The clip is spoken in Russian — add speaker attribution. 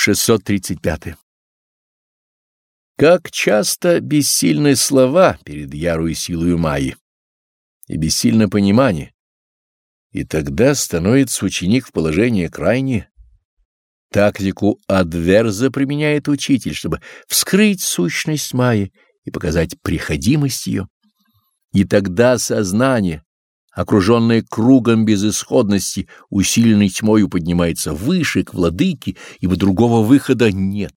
Speaker 1: 635. Как часто бессильны слова перед ярую силою Майи, и бессильно понимание, и тогда становится ученик в положении крайнее. Тактику адверза применяет учитель, чтобы вскрыть сущность Майи и показать приходимость ее. И тогда сознание, окруженное кругом безысходности, усиленной тьмою, поднимается выше к владыке, ибо другого выхода нет.